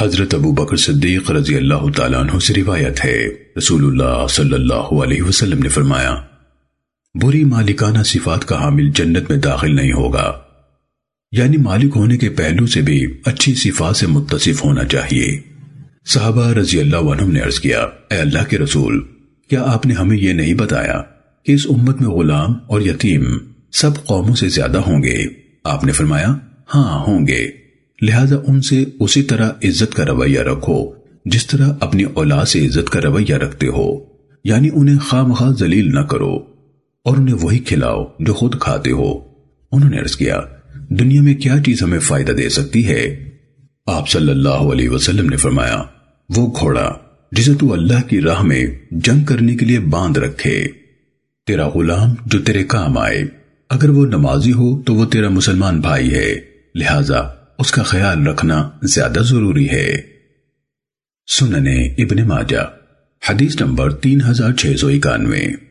حضرت ابو بکر صدیق رضی اللہ تعالیٰ عنہ سے روایت ہے۔ رسول اللہ صلی اللہ علیہ وسلم نے فرمایا، بری مالکانہ صفات کا حامل جنت میں داخل نہیں ہوگا۔ یعنی مالک ہونے کے پہلو سے بھی اچھی صفات سے متصف ہونا چاہیے۔ صحابہ رضی اللہ عنہ نے عرض کیا، اے اللہ کے رسول، کیا آپ نے ہمیں یہ نہیں بتایا کہ اس امت میں غلام اور یتیم سب قوموں سے زیادہ ہوں گے؟ آپ نے فرمایا ہاں ہوں گے۔ لہذا ان سے اسی طرح عزت کا رویہ رکھو، جس طرح اپنی اولاد سے عزت کا رویہ رکھتے ہو۔ یعنی انہیں خواہ مخواہ ذلیل نہ کرو اور انہیں وہی کھلاؤ جو خود کھاتے ہو۔ انہوں نے عرض کیا، دنیا میں کیا چیز ہمیں فائدہ دے سکتی ہے؟ آپ صلی اللہ علیہ وسلم نے فرمایا، وہ گھوڑا جسے تو اللہ کی راہ میں جنگ کرنے کے لیے باندھ رکھے۔ تیرا غلام جو تیرے کام آئے، اگر وہ نمازی ہو تو وہ تیرا مسلمان بھائی ہے۔ لہذا اس کا خیال رکھنا زیادہ ضروری ہے۔ سننے ابن ماجہ، حدیث نمبر تین ہزار چھ سو اکانوے۔